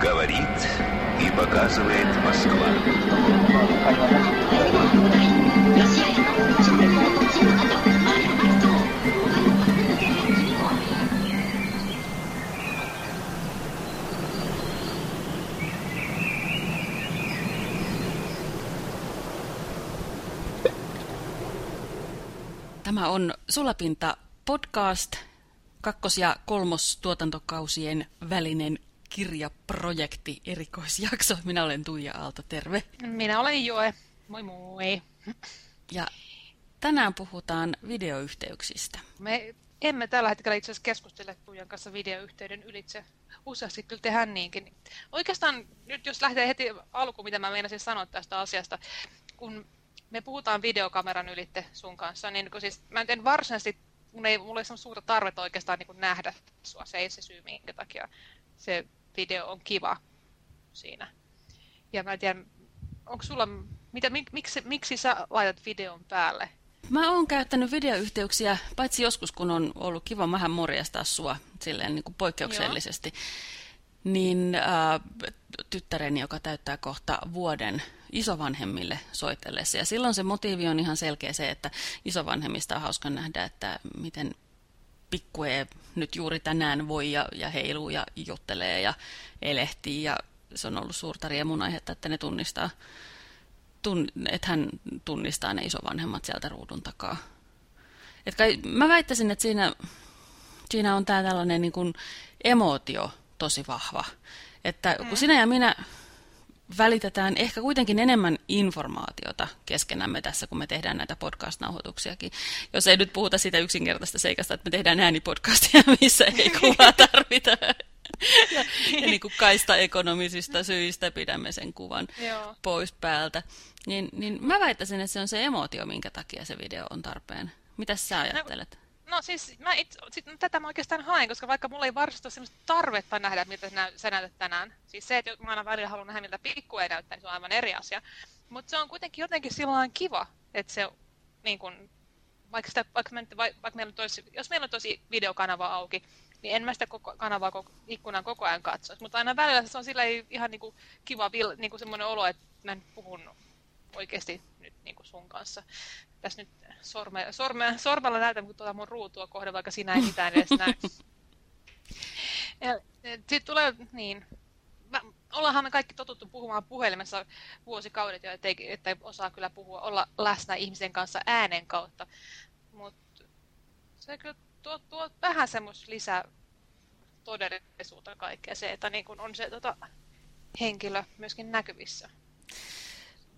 Говорит и показывает Москва. Tämä on Sulapinta podcast, kakkos- ja kolmostuotantokausien välinen kirjaprojekti, erikoisjakso. Minä olen Tuija Aalto, terve. Minä olen Joe. Moi moi. Ja tänään puhutaan videoyhteyksistä. Me emme tällä hetkellä itse asiassa keskustele Tuijan kanssa videoyhteyden ylitse. Useasti kyllä tehdään niinkin. Oikeastaan nyt jos lähtee heti alkuun, mitä mä meinasin sanoa tästä asiasta, kun me puhutaan videokameran ylitte sun kanssa, niin kun siis mä en varsinaisesti, mun ei, mulla ei ole suurta tarvetta oikeastaan niin nähdä sua. Se ei se syy, minkä takia se video on kiva siinä. Ja mä en tiedä, onko sulla, mitä, mik, miksi, miksi sä laitat videon päälle? Mä oon käyttänyt videoyhteyksiä, paitsi joskus kun on ollut kiva vähän morjastaa sua silleen niin kuin poikkeuksellisesti, Joo. niin äh, tyttäreni, joka täyttää kohta vuoden isovanhemmille soitellessa. Ja silloin se motiivi on ihan selkeä se, että isovanhemmista on hauska nähdä, että miten pikkue nyt juuri tänään voi ja, ja heiluu ja juttelee ja elehtii. Ja se on ollut suurta riemun aihetta, että ne tunnistaa, tun, että hän tunnistaa ne isovanhemmat sieltä ruudun takaa. Et kai, mä väittäisin, että siinä, siinä on tämä tällainen niin kuin emootio tosi vahva. Että kun mm. sinä ja minä välitetään ehkä kuitenkin enemmän informaatiota keskenämme tässä, kun me tehdään näitä podcast-nauhoituksiakin. Jos ei nyt puhuta siitä yksinkertaista seikasta, että me tehdään äänipodcastia, missä ei kuvaa tarvita. ja, ja niin kuin kaista ekonomisista syistä pidämme sen kuvan Joo. pois päältä. Niin, niin mä väittäisin, että se on se emootio, minkä takia se video on tarpeen. Mitä sä no, ajattelet? No siis mä it, sit, tätä mä oikeastaan haen, koska vaikka mulla ei varsinaisesti ole sellaista tarvetta nähdä, miltä sä, sä näytät tänään. Siis se, että mä aina välillä haluan nähdä, miltä pikku ei näyttää, niin se on aivan eri asia. Mutta se on kuitenkin jotenkin silloin kiva, että se niin kun, vaikka, sitä, vaikka, me, vaikka meillä olisi, jos meillä on tosi videokanava auki, niin en mä sitä koko, kanavaa koko, ikkunan koko ajan katsoisi. Mutta aina välillä se on sillä ihan niin kuin, kiva, niin kuin semmoinen olo, että mä puhun oikeasti nyt niin kuin sun kanssa. Tässä nyt sorme, sorme, sormella näytän kun tuota mun ruutua kohde, vaikka sinä ei mitään edes näe. Sitten tulee, niin, mä, ollaanhan me kaikki totuttu puhumaan puhelimessa vuosikaudet jo, ettei, ettei osaa kyllä puhua, olla läsnä ihmisen kanssa äänen kautta. Mutta se kyllä tuo, tuo vähän semmoista lisää todellisuutta kaikkea se, että niin kun on se tota, henkilö myöskin näkyvissä.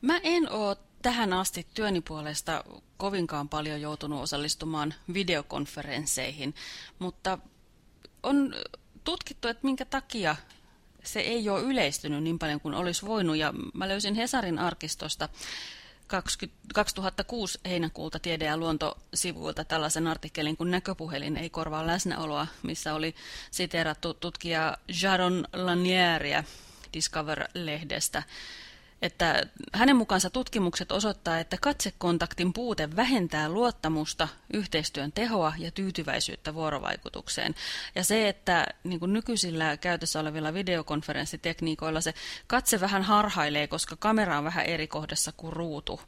Mä en ole tähän asti työni puolesta kovinkaan paljon joutunut osallistumaan videokonferensseihin, mutta on tutkittu, että minkä takia se ei ole yleistynyt niin paljon kuin olisi voinut. Ja mä löysin Hesarin arkistosta 20, 2006 heinäkuulta tiede- ja luontosivuilta tällaisen artikkelin, kun näköpuhelin ei korvaa läsnäoloa, missä oli siteerattu tutkija Jaron Lanieria Discover-lehdestä että hänen mukaansa tutkimukset osoittaa, että katsekontaktin puute vähentää luottamusta, yhteistyön tehoa ja tyytyväisyyttä vuorovaikutukseen. Ja se, että niin kuin nykyisillä käytössä olevilla videokonferenssitekniikoilla se katse vähän harhailee, koska kamera on vähän eri kohdassa kuin ruutu.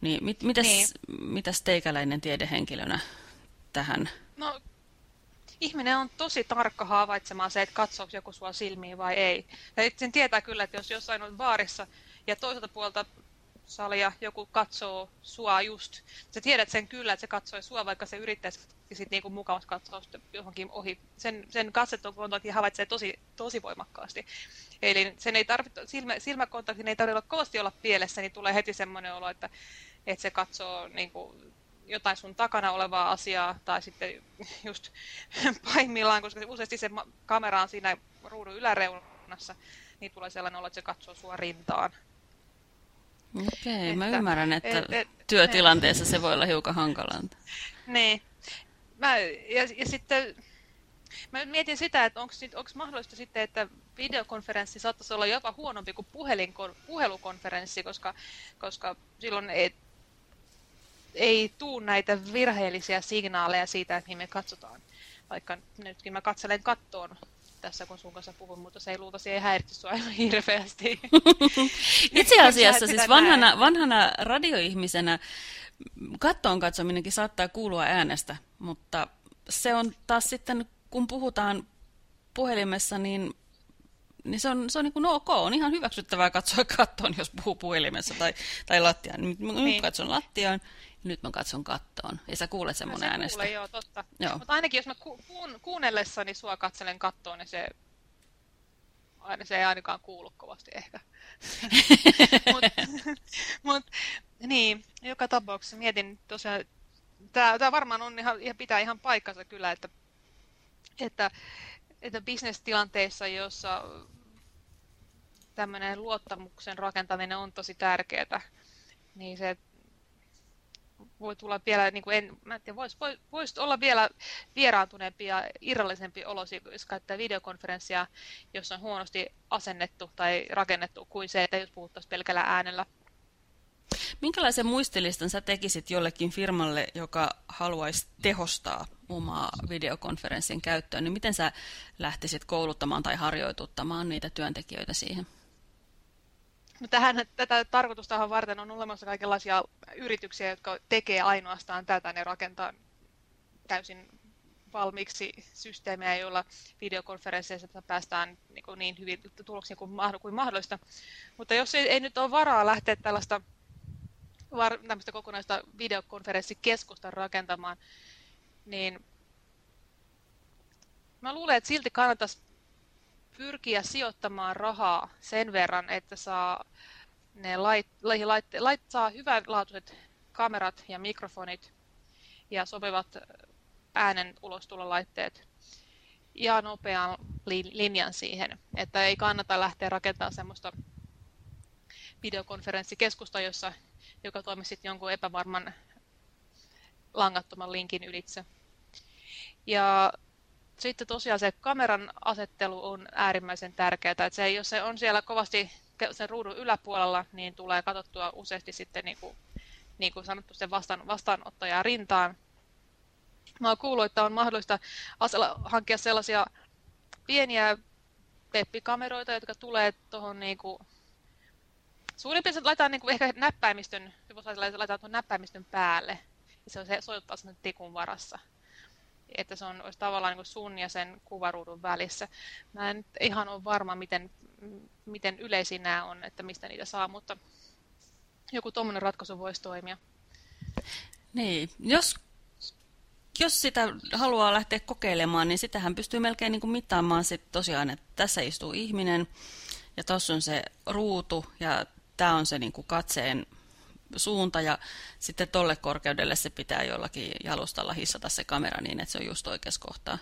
Niin, mit, mitäs, niin. mitäs teikäläinen tiedehenkilönä tähän? No ihminen on tosi tarkka havaitsemaan se, että katsoako joku sua silmiin vai ei. Ja sen tietää kyllä, että jos jossain on baarissa ja toiselta puolta salia joku katsoo sua just, sä tiedät sen kyllä, että se katsoi sua, vaikka se yrittäisi sit niinku mukavasti katsoa johonkin ohi. Sen, sen katsekontakti havaitsee tosi, tosi voimakkaasti. Eli sen ei tarvitse, silmä, silmäkontaktin ei tarvitse kovasti olla pielessä, niin tulee heti semmoinen olo, että, että se katsoo niinku, jotain sun takana olevaa asiaa, tai sitten just pahimmillaan, koska useasti se kamera on siinä ruudun yläreunassa, niin tulee sellainen olo, että se katsoo sua rintaan. Okei, okay, mä ymmärrän, että et, et, työtilanteessa et, se voi olla hiukan hankalaa. Niin. Mä, ja, ja sitten mä mietin sitä, että onko mahdollista sitten, että videokonferenssi saattaisi olla jopa huonompi kuin puhelin, puhelukonferenssi, koska, koska silloin ei, ei tuu näitä virheellisiä signaaleja siitä, että mihin me katsotaan. Vaikka nytkin mä katselen kattoon tässä, kun sun kanssa puhun, mutta se ei luultavasti ei häiritse sua ihan hirveästi. Itse asiassa siis vanhana, vanhana radioihmisenä kattoon katsominenkin saattaa kuulua äänestä, mutta se on taas sitten, kun puhutaan puhelimessa, niin, niin se on, se on niin kuin ok, on ihan hyväksyttävää katsoa kattoon, jos puhuu puhelimessa tai, tai lattiaan. Nyt, niin. nyt katson lattiaan, nyt mä katson kattoon. Ja sä kuulet sen mun se äänestä. Kuule, joo, totta. Joo. Mutta ainakin jos mä ku, kuun, kuunnellessani sua katselen kattoon, niin se, aina, se ei ainakaan kuulu kovasti ehkä. Mutta mut, niin, joka tapauksessa mietin tosiaan, tämä varmaan on ihan, pitää ihan paikkansa kyllä, että, että, että bisnestilanteissa, jossa tämmöinen luottamuksen rakentaminen on tosi tärkeää, niin se voi tulla vielä, niin kuin en, mä en tiedä, voisi, vois olla vielä vieraantuneempi ja irrallisempi olo, jos käyttää videokonferenssia, jos on huonosti asennettu tai rakennettu, kuin se, että jos puhuttaisiin pelkällä äänellä. Minkälaisen muistilistan sä tekisit jollekin firmalle, joka haluaisi tehostaa omaa videokonferenssin käyttöä, niin miten sä lähtisit kouluttamaan tai harjoituttamaan niitä työntekijöitä siihen? Tähän, tätä tarkoitustahan varten on olemassa kaikenlaisia yrityksiä, jotka tekee ainoastaan tätä. Ne rakentaa täysin valmiiksi systeemejä, joilla videokonferensseissa päästään niin, niin hyvin tuloksiin kuin, kuin mahdollista. Mutta jos ei, ei nyt ole varaa lähteä tällaista var, kokonaista videokonferenssikeskusta rakentamaan, niin mä luulen, että silti kannattaisi pyrkiä sijoittamaan rahaa sen verran, että saa ne lait, lait, lait, saa hyvänlaatuiset kamerat ja mikrofonit ja sopivat äänen ulostulolaitteet ja nopean linjan siihen, että ei kannata lähteä rakentamaan semmoista videokonferenssikeskusta, jossa, joka toimisi jonkun epävarman langattoman linkin ylitse. Ja sitten tosiaan se kameran asettelu on äärimmäisen tärkeää. Että se, jos se on siellä kovasti sen ruudun yläpuolella, niin tulee katsottua useasti sitten niin kuin, niin kuin sanottu sen vastaan, vastaanottajaa rintaan. Mä oon kuullut, että on mahdollista hankkia sellaisia pieniä peppikameroita, jotka tulee tuohon niin kuin, suurin piirtein laitetaan niin kuin ehkä näppäimistön, laitetaan tuon näppäimistön päälle. Ja se, se soittaa sen tikun varassa että se on, olisi tavallaan niin sun ja sen kuvaruudun välissä. Mä en ihan ole varma, miten, miten yleisiä nämä on, että mistä niitä saa, mutta joku tuommoinen ratkaisu voisi toimia. Niin, jos, jos sitä haluaa lähteä kokeilemaan, niin sitähän pystyy melkein niin kuin mittaamaan sit tosiaan, että tässä istuu ihminen ja tuossa on se ruutu ja tämä on se niin kuin katseen suunta ja sitten tolle korkeudelle se pitää jollakin jalustalla hissata se kamera niin, että se on just oikeassa kohtaa.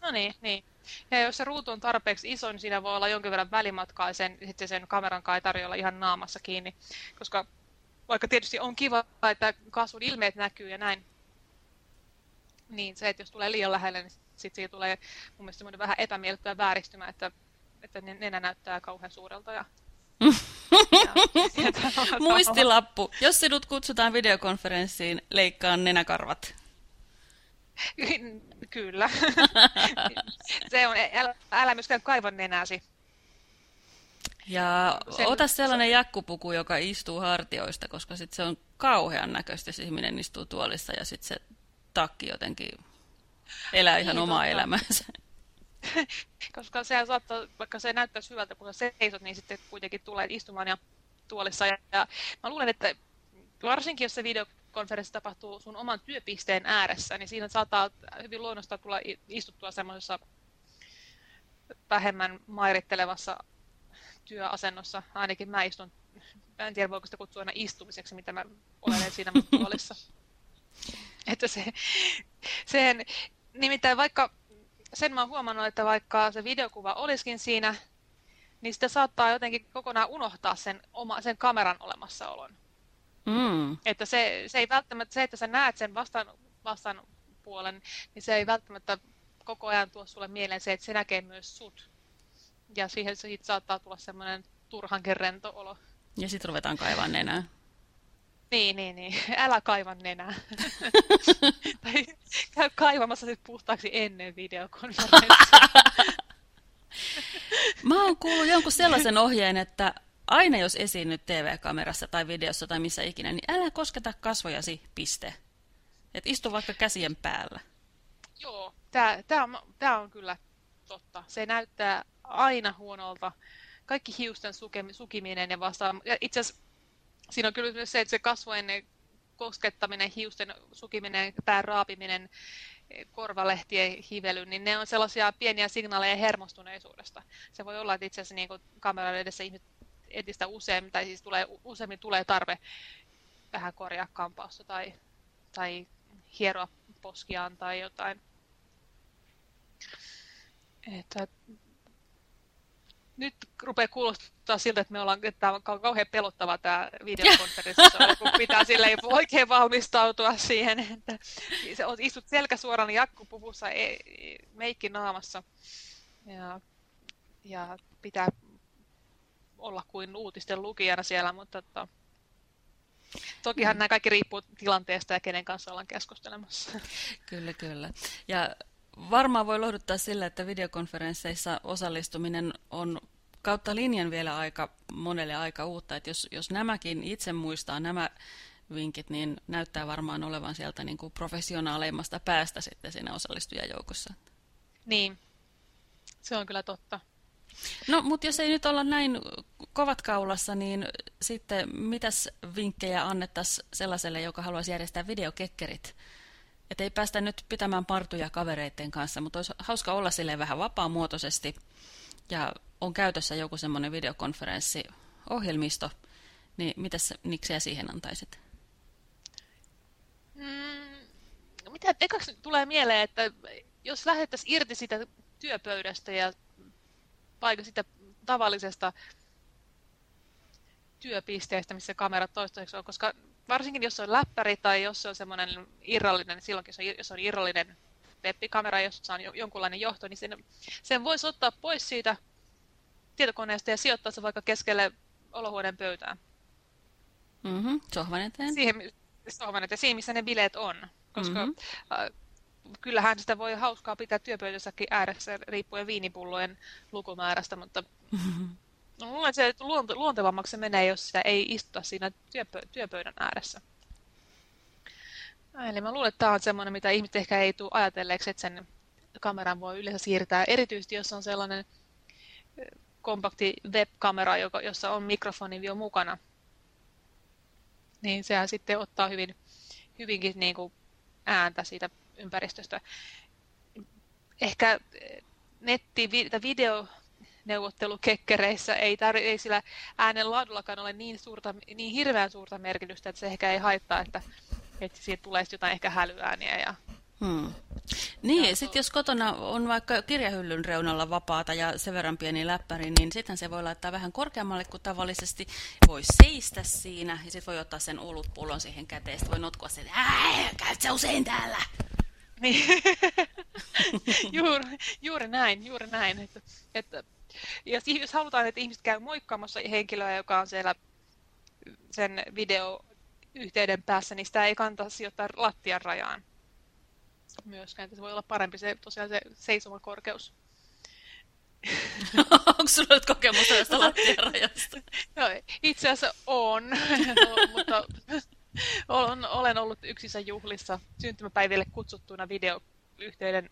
No niin, niin. Ja jos se ruutu on tarpeeksi iso, niin siinä voi olla jonkin verran välimatkaa ja sen, sitten sen kameran kai tarjolla ihan naamassa kiinni. Koska vaikka tietysti on kiva, että kasvun ilmeet näkyy ja näin, niin se, että jos tulee liian lähelle, niin sitten siitä tulee mun mielestä vähän epämiellyttävä vääristymä, että, että nenä näyttää kauhean suurelta ja Muistilappu. Jos sinut kutsutaan videokonferenssiin, leikkaa nenäkarvat. Kyllä. Se on, älä, älä myöskään kaiva nenäsi. Ja Sen... ota sellainen jakkupuku, joka istuu hartioista, koska sit se on kauhean näköistä, jos ihminen istuu tuolissa ja sitten se takki jotenkin elää ihan niin, omaa totta. elämäänsä. koska se saattaa, vaikka se näyttäisi hyvältä, kun sä seisot, niin sitten kuitenkin tulee istumaan ja tuolissa. Ja, ja mä luulen, että varsinkin jos se videokonferenssi tapahtuu sun oman työpisteen ääressä, niin siinä saattaa hyvin luonnosta tulla istuttua semmoisessa vähemmän mairittelevassa työasennossa. Ainakin mä istun, mä en tiedä voiko sitä kutsua aina istumiseksi, mitä mä olen siinä tuolissa. Että se, sen, nimittäin vaikka sen mä oon huomannut, että vaikka se videokuva olisikin siinä, niin sitä saattaa jotenkin kokonaan unohtaa sen, oma, sen kameran olemassaolon. Mm. Että se, se ei välttämättä, se, että sä näet sen vastaan, vastaan puolen, niin se ei välttämättä koko ajan tuo sulle mieleen se, että se näkee myös sut. Ja siihen siitä saattaa tulla semmoinen turhankin rento olo. Ja sitten ruvetaan kaivaa nenää. Niin, niin, niin. Älä kaiva nenää. tai käy kaivamassa sit puhtaaksi ennen videokonferenssia. Mä oon kuullut jonkun sellaisen ohjeen, että aina jos esiinnyt TV-kamerassa tai videossa tai missä ikinä, niin älä kosketa kasvojasi, piste. Et istu vaikka käsien päällä. Joo, tämä, tämä, on, tämä on kyllä totta. Se näyttää aina huonolta. Kaikki hiusten sukiminen ja vastaan. Ja itse asiassa siinä on kyllä myös se, että se kasvojen koskettaminen, hiusten sukiminen, pään raapiminen, korvalehtien hively, niin ne on sellaisia pieniä signaaleja hermostuneisuudesta. Se voi olla, että itse asiassa niin kameran edessä ihmiset entistä useammin, tai siis tulee, useammin tulee tarve vähän korjaa kampausta tai, tai hieroa poskiaan tai jotain. Että nyt rupeaa kuulostaa siltä, että me ollaan, että tämä on kauhean pelottava tämä videokonferenssi, kun pitää sille oikein valmistautua siihen, että istut selkä suoraan jakkupuvussa, e, meikki naamassa ja, ja pitää olla kuin uutisten lukijana siellä, mutta että, tokihan mm. nämä kaikki riippuu tilanteesta ja kenen kanssa ollaan keskustelemassa. Kyllä, kyllä. Ja varmaan voi lohduttaa sillä, että videokonferensseissa osallistuminen on kautta linjan vielä aika monelle aika uutta. Että jos, jos nämäkin itse muistaa nämä vinkit, niin näyttää varmaan olevan sieltä niin kuin professionaaleimmasta päästä sitten siinä osallistujajoukossa. Niin, se on kyllä totta. No, mutta jos ei nyt olla näin kovat kaulassa, niin sitten mitäs vinkkejä annettaisiin sellaiselle, joka haluaisi järjestää videokekkerit? Että ei päästä nyt pitämään partuja kavereiden kanssa, mutta olisi hauska olla silleen vähän vapaamuotoisesti ja on käytössä joku semmoinen videokonferenssiohjelmisto, niin mitäs Niksejä siihen antaisit? Mm, mitä ekaksi tulee mieleen, että jos lähdettäisiin irti siitä työpöydästä ja vaikka sitä tavallisesta työpisteestä, missä kamerat toistaiseksi on, koska varsinkin jos se on läppäri tai jos se on semmoinen irrallinen, silloinkin jos on, jos on irrallinen webbikamera, jossa on jonkunlainen johto, niin sen, sen voisi ottaa pois siitä tietokoneesta ja sijoittaa se vaikka keskelle olohuoneen pöytään. Mm-hmm. Sohvan eteen. Siihen, sohvan eteen, siihen, missä ne bileet on. Koska mm-hmm. äh, kyllähän sitä voi hauskaa pitää työpöytässäkin ääressä riippuen viinipullojen lukumäärästä, mutta mm-hmm. no, että se luonte, luontevammaksi se menee, jos sitä ei istuta siinä työpö, työpöydän ääressä. Eli mä luulen, että tämä on semmoinen, mitä ihmiset ehkä ei tule ajatelleeksi, että sen kameran voi yleensä siirtää. Erityisesti, jos on sellainen kompakti web-kamera, jossa on mikrofonivio mukana, niin sehän sitten ottaa hyvin, hyvinkin niin kuin ääntä siitä ympäristöstä. Ehkä netti, video neuvottelukekkereissä ei, tar- ei sillä äänen laadullakaan ole niin, suurta, niin hirveän suurta merkitystä, että se ehkä ei haittaa, että, että siitä tulee jotain ehkä hälyääniä ja Hmm. Niin, sitten jos kotona on vaikka kirjahyllyn reunalla vapaata ja sen verran pieni läppäri, niin sitten se voi laittaa vähän korkeammalle kuin tavallisesti. Voi seistä siinä ja sitten voi ottaa sen olutpullon siihen käteen. Sitten voi notkua sen, että käyt sä usein täällä? Niin. juuri, juuri näin, juuri näin. Että, että, jos, jos halutaan, että ihmiset käy moikkaamassa henkilöä, joka on siellä sen videoyhteyden päässä, niin sitä ei kannata sijoittaa lattian rajaan myöskään. Se voi olla parempi se, tosiaan se seisoma korkeus. Onko sinulla nyt kokemusta tästä lattiarajasta? no, itse asiassa on, mutta olen, olen ollut yksissä juhlissa syntymäpäiville kutsuttuina videoyhteyden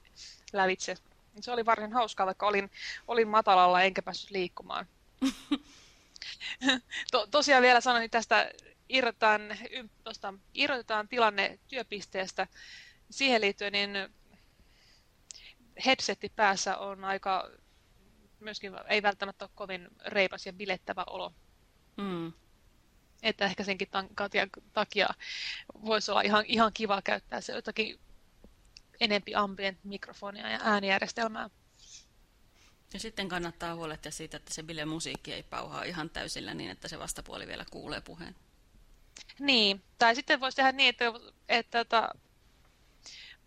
lävitse. Se oli varsin hauskaa, vaikka olin, olin matalalla enkä päässyt liikkumaan. to, tosiaan vielä sanoin tästä irrotetaan, tosta, irrotetaan tilanne työpisteestä siihen liittyen niin headsetti päässä on aika myöskin ei välttämättä ole kovin reipas ja bilettävä olo. Mm. Että ehkä senkin takia voisi olla ihan, ihan kiva käyttää se jotakin enempi ambient mikrofonia ja äänijärjestelmää. Ja sitten kannattaa huolehtia siitä, että se bile-musiikki ei pauhaa ihan täysillä niin, että se vastapuoli vielä kuulee puheen. Niin, tai sitten voisi tehdä niin, että, että, että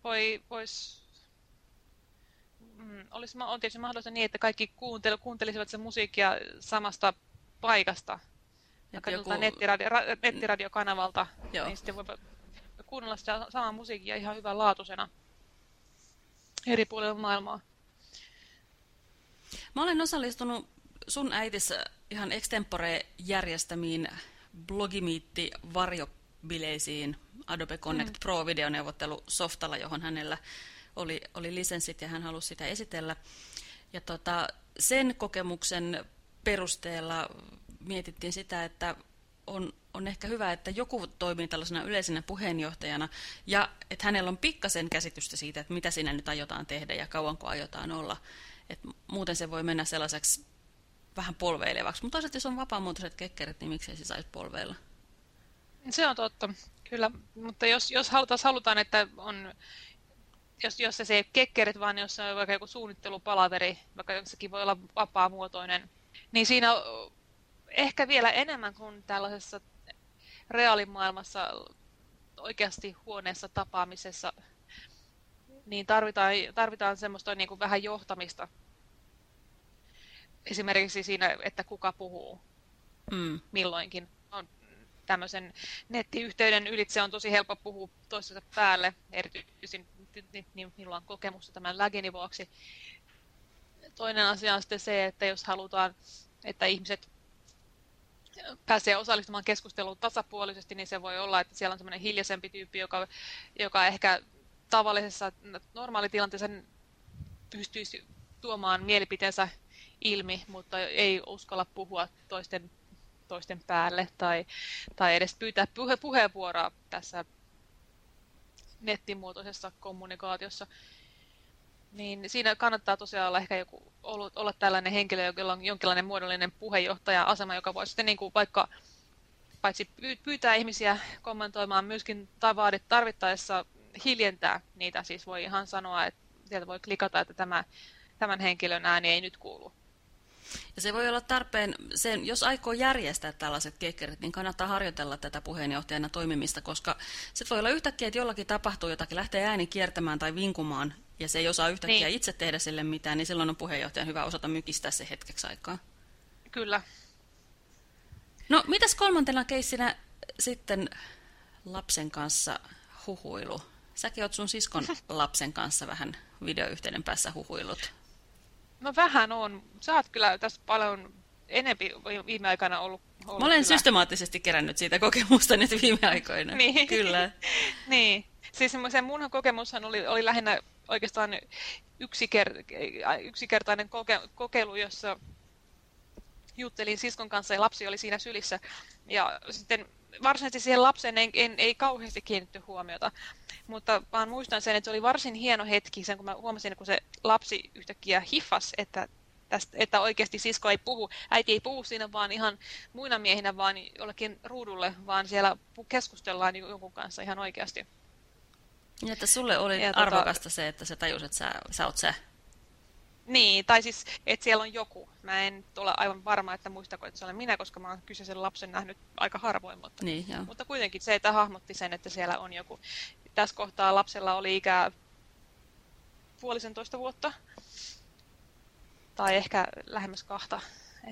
voi, vois, mm, olisi, on tietysti mahdollista niin, että kaikki kuuntel, kuuntelisivat sen musiikkia samasta paikasta. Ja joku... nettiradio, ra, nettiradiokanavalta, Joo. niin sitten voi kuunnella sitä samaa musiikkia ihan hyvän laatuisena eri puolilla maailmaa. Mä olen osallistunut sun äitissä ihan extempore järjestämiin blogimiitti varjobileisiin Adobe Connect mm. Pro videoneuvottelu softalla, johon hänellä oli, oli lisenssit ja hän halusi sitä esitellä. Ja tota, sen kokemuksen perusteella mietittiin sitä, että on, on ehkä hyvä, että joku toimii tällaisena yleisenä puheenjohtajana ja että hänellä on pikkasen käsitystä siitä, että mitä siinä nyt aiotaan tehdä ja kauanko aiotaan olla. Et muuten se voi mennä sellaiseksi vähän polveilevaksi. Mutta toisaalta jos on vapaamuotoiset kekkerit, niin miksei se saisi polveilla? Se on totta, kyllä. Mutta jos, jos halutaan, halutaan, että on, jos, jos se ei kekkerit, vaan jos se on vaikka joku suunnittelupalaveri, vaikka sekin voi olla vapaamuotoinen, niin siinä ehkä vielä enemmän kuin tällaisessa reaalimaailmassa oikeasti huoneessa tapaamisessa, niin tarvitaan, tarvitaan semmoista niin kuin vähän johtamista. Esimerkiksi siinä, että kuka puhuu mm. milloinkin. On tämmöisen nettiyhteyden ylitse on tosi helppo puhua toisensa päälle, erityisesti niin minulla on kokemusta tämän lagini vuoksi. Toinen asia on sitten se, että jos halutaan, että ihmiset pääsee osallistumaan keskusteluun tasapuolisesti, niin se voi olla, että siellä on semmoinen hiljaisempi tyyppi, joka, joka ehkä tavallisessa normaalitilanteessa pystyisi tuomaan mielipiteensä ilmi, mutta ei uskalla puhua toisten, toisten päälle tai, tai edes pyytää puhe, puheenvuoroa tässä nettimuotoisessa kommunikaatiossa. Niin siinä kannattaa tosiaan olla ehkä joku, olla, olla tällainen henkilö, jolla on jonkinlainen muodollinen puheenjohtaja-asema, joka voi sitten niin kuin vaikka paitsi pyytää ihmisiä kommentoimaan myöskin tarvittaessa hiljentää niitä. Siis voi ihan sanoa, että sieltä voi klikata, että tämä, tämän henkilön ääni ei nyt kuulu. Ja se voi olla tarpeen, sen, jos aikoo järjestää tällaiset kekkerit, niin kannattaa harjoitella tätä puheenjohtajana toimimista, koska se voi olla yhtäkkiä, että jollakin tapahtuu jotakin, lähtee ääni kiertämään tai vinkumaan, ja se ei osaa yhtäkkiä niin. itse tehdä sille mitään, niin silloin on puheenjohtajan hyvä osata mykistää se hetkeksi aikaa. Kyllä. No, mitäs kolmantena keissinä sitten lapsen kanssa huhuilu? Säkin oot sun siskon lapsen kanssa vähän videoyhteyden päässä huhuilut. No vähän on. Sä oot kyllä tässä paljon enempi viime aikana ollut, ollut Mä olen kyllä. systemaattisesti kerännyt siitä kokemusta nyt viime aikoina. niin. Kyllä. niin. Siis se mun kokemushan oli, oli lähinnä oikeastaan yksiker, yksikertainen koke, kokeilu, jossa juttelin siskon kanssa ja lapsi oli siinä sylissä. Ja sitten varsinaisesti siihen lapseen en, en, ei kauheasti kiinnitty huomiota, mutta vaan muistan sen, että se oli varsin hieno hetki sen, kun mä huomasin, kun se lapsi yhtäkkiä hiffas, että, tästä, että oikeasti sisko ei puhu, äiti ei puhu siinä vaan ihan muina miehinä, vaan jollekin ruudulle, vaan siellä keskustellaan jonkun kanssa ihan oikeasti. Ja että sulle oli ja tota- arvokasta tota... se, että sä tajusit, että sä, sä oot sä. Niin, tai siis, että siellä on joku. Mä en ole aivan varma, että muistako, että se olen minä, koska mä oon kyseisen lapsen nähnyt aika harvoin. Mutta, niin, joo. mutta kuitenkin se, että hahmotti sen, että siellä on joku. Tässä kohtaa lapsella oli ikää puolisentoista vuotta. Tai ehkä lähemmäs kahta.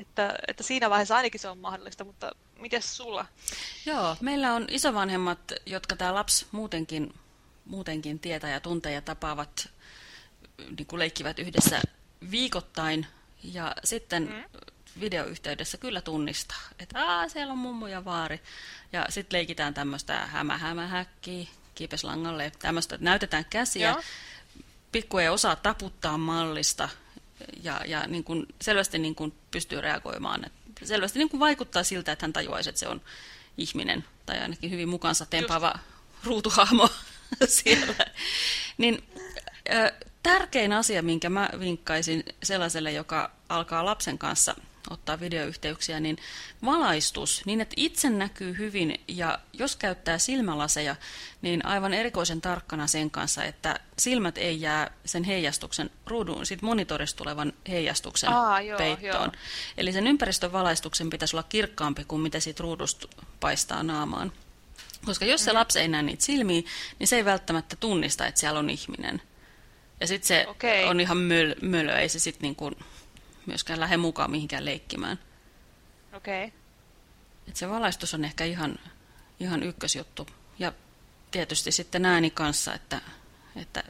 Että, että siinä vaiheessa ainakin se on mahdollista, mutta miten sulla? Joo, meillä on isovanhemmat, jotka tämä lapsi muutenkin, muutenkin tietää ja tuntee ja tapaavat, niin kuin leikkivät yhdessä viikoittain ja sitten mm. videoyhteydessä kyllä tunnistaa, että Aa, siellä on mummo ja vaari. Ja sitten leikitään tämmöistä hämä hämä häkkiä, kiipeslangalle, tämmöistä, että näytetään käsiä. Joo. Pikku ei osaa taputtaa mallista ja, ja niin kuin selvästi niin kuin pystyy reagoimaan. Et selvästi niin kuin vaikuttaa siltä, että hän tajuaisi, että se on ihminen tai ainakin hyvin mukansa tempaava Just. ruutuhahmo siellä. Niin, tärkein asia, minkä mä vinkkaisin sellaiselle, joka alkaa lapsen kanssa ottaa videoyhteyksiä, niin valaistus, niin että itse näkyy hyvin ja jos käyttää silmälaseja, niin aivan erikoisen tarkkana sen kanssa, että silmät ei jää sen heijastuksen ruudun, sit monitorista tulevan heijastuksen Aa, joo, peittoon. Joo. Eli sen ympäristön valaistuksen pitäisi olla kirkkaampi kuin mitä siitä ruudusta paistaa naamaan. Koska jos se lapsi ei näe niitä silmiä, niin se ei välttämättä tunnista, että siellä on ihminen. Ja sitten se okay. on ihan möl, mölö, ei se sitten niinku myöskään lähde mukaan mihinkään leikkimään. Okei. Okay. Et se valaistus on ehkä ihan, ihan ykkösjuttu. Ja tietysti sitten ääni kanssa, että, että,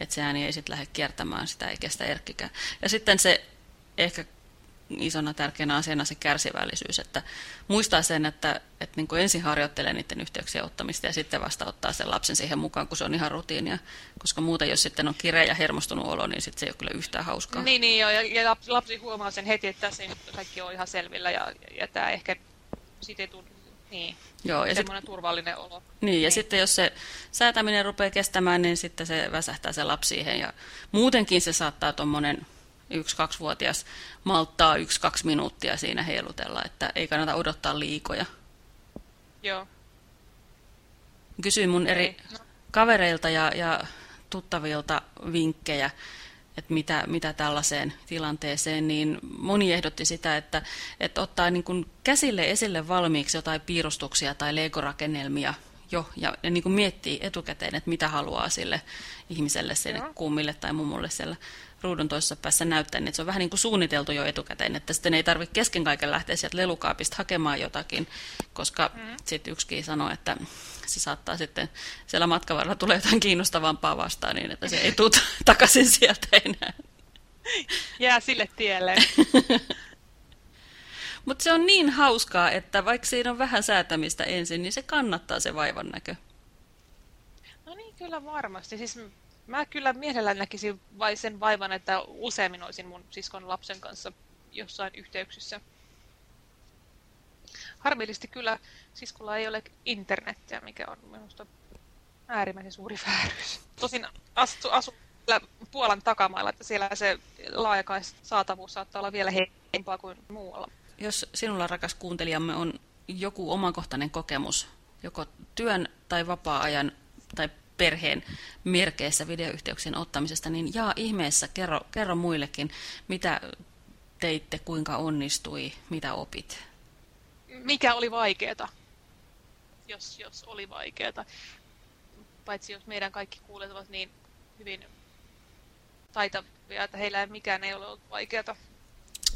että se ääni ei sitten lähde kiertämään sitä eikä sitä erkkikään. Ja sitten se ehkä isona tärkeänä asiana se kärsivällisyys, että muistaa sen, että, että niin kuin ensin harjoittelee niiden yhteyksien ottamista ja sitten vasta ottaa sen lapsen siihen mukaan, kun se on ihan rutiinia. Koska muuten, jos sitten on kireä ja hermostunut olo, niin sitten se ei ole kyllä yhtään hauskaa. Niin, niin joo, ja, ja lapsi huomaa sen heti, että tässä kaikki on ihan selvillä ja, ja tämä ehkä siitä ei tule niin, Joo, ja semmoinen sit, turvallinen olo. Niin, ja niin. sitten jos se säätäminen rupeaa kestämään, niin sitten se väsähtää se lapsi siihen. Ja muutenkin se saattaa tuommoinen yksi-kaksivuotias malttaa yksi-kaksi minuuttia siinä heilutella, että ei kannata odottaa liikoja. Joo. Kysyin mun eri no. kavereilta ja, ja tuttavilta vinkkejä, että mitä, mitä tällaiseen tilanteeseen, niin moni ehdotti sitä, että, että ottaa niin kuin käsille esille valmiiksi jotain piirustuksia tai legorakennelmia jo ja, ja niin kuin miettii etukäteen, että mitä haluaa sille ihmiselle, sinne kummille tai mummulle siellä ruudun toisessa päässä näyttää, niin se on vähän niin kuin suunniteltu jo etukäteen, että sitten ei tarvitse kesken kaiken lähteä sieltä lelukaapista hakemaan jotakin, koska mm. sitten yksikin sanoo, että se saattaa sitten siellä matkavarrella tulee jotain kiinnostavampaa vastaan, niin että se ei tule takaisin sieltä enää. Jää sille tielle. Mutta se on niin hauskaa, että vaikka siinä on vähän säätämistä ensin, niin se kannattaa se vaivan näkö. No niin, kyllä varmasti. Siis mä kyllä mielelläni näkisin vai sen vaivan, että useammin olisin mun siskon lapsen kanssa jossain yhteyksissä. Harmillisesti kyllä siskolla ei ole internettiä, mikä on minusta äärimmäisen suuri vääryys. Tosin asu, asu Puolan takamailla, että siellä se laajakaista saatavuus saattaa olla vielä heimpaa kuin muualla. Jos sinulla, rakas kuuntelijamme, on joku omakohtainen kokemus, joko työn tai vapaa-ajan tai perheen merkeissä videoyhteyksien ottamisesta, niin jaa ihmeessä, kerro, kerro muillekin, mitä teitte, kuinka onnistui, mitä opit. Mikä oli vaikeeta, jos, jos oli vaikeeta. Paitsi jos meidän kaikki kuulet ovat niin hyvin taitavia, että heillä ei mikään ei ole ollut vaikeata.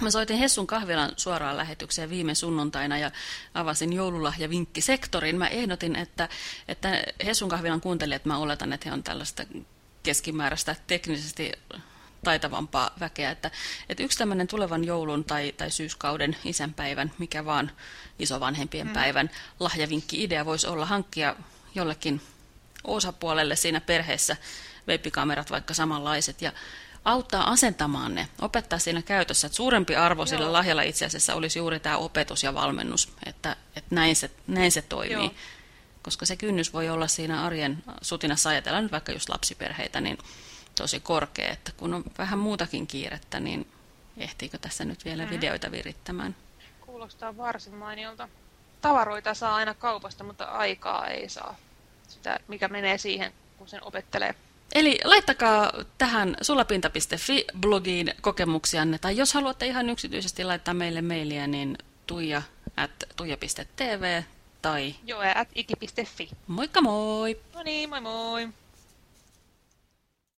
Mä soitin Hessun kahvilan suoraan lähetykseen viime sunnuntaina ja avasin joululahjavinkkisektorin. Mä ehdotin, että, että Hessun kahvilan kuuntelijat, mä oletan, että he on tällaista keskimääräistä teknisesti taitavampaa väkeä. Että, että yksi tämmöinen tulevan joulun tai, tai syyskauden isänpäivän, mikä vaan isovanhempien mm. päivän lahjavinkki-idea voisi olla hankkia jollekin osapuolelle siinä perheessä webikamerat vaikka samanlaiset ja auttaa asentamaan ne, opettaa siinä käytössä. Että suurempi arvo Joo. sillä lahjalla itse asiassa olisi juuri tämä opetus ja valmennus, että, että näin, se, näin se toimii. Joo. Koska se kynnys voi olla siinä arjen sutinassa, ajatellaan nyt vaikka just lapsiperheitä, niin tosi korkea, että kun on vähän muutakin kiirettä, niin ehtiikö tässä nyt vielä mm. videoita virittämään? Kuulostaa varsin mainiolta. Tavaroita saa aina kaupasta, mutta aikaa ei saa. Sitä, mikä menee siihen, kun sen opettelee. Eli laittakaa tähän sulapinta.fi-blogiin kokemuksianne, tai jos haluatte ihan yksityisesti laittaa meille mailia, niin tuija at tuija.tv tai... Joo, at iki.fi. Moikka moi! No niin, moi moi!